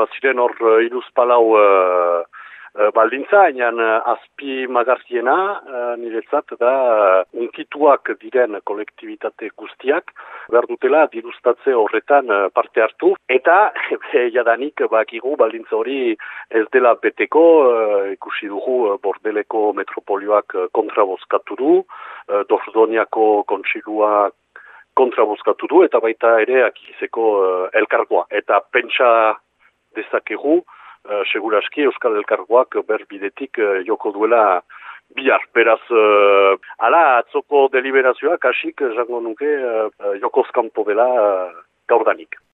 baziren hor uh, iruzpalau uh, uh, baldintza, hainan azpi magarziena uh, niretzat da uh, unkituak diren kolektibitate guztiak, behar dutela dirustatze horretan uh, parte hartu, eta jadanik bakigu baldintza hori ez dela beteko, uh, ikusi dugu bordeleko metropolioak kontrabozkatu du, uh, dordoniako kontsiluak kontrabuzkatu du eta baita ere akizeko uh, elkargoa. Eta pentsa dezakegu, uh, seguraski Euskal Elkargoak berbidetik uh, joko duela bihar. Beraz, uh, ala atzoko deliberazioak asik, zango nuke, uh, jokozkampo dela uh, gaurdanik.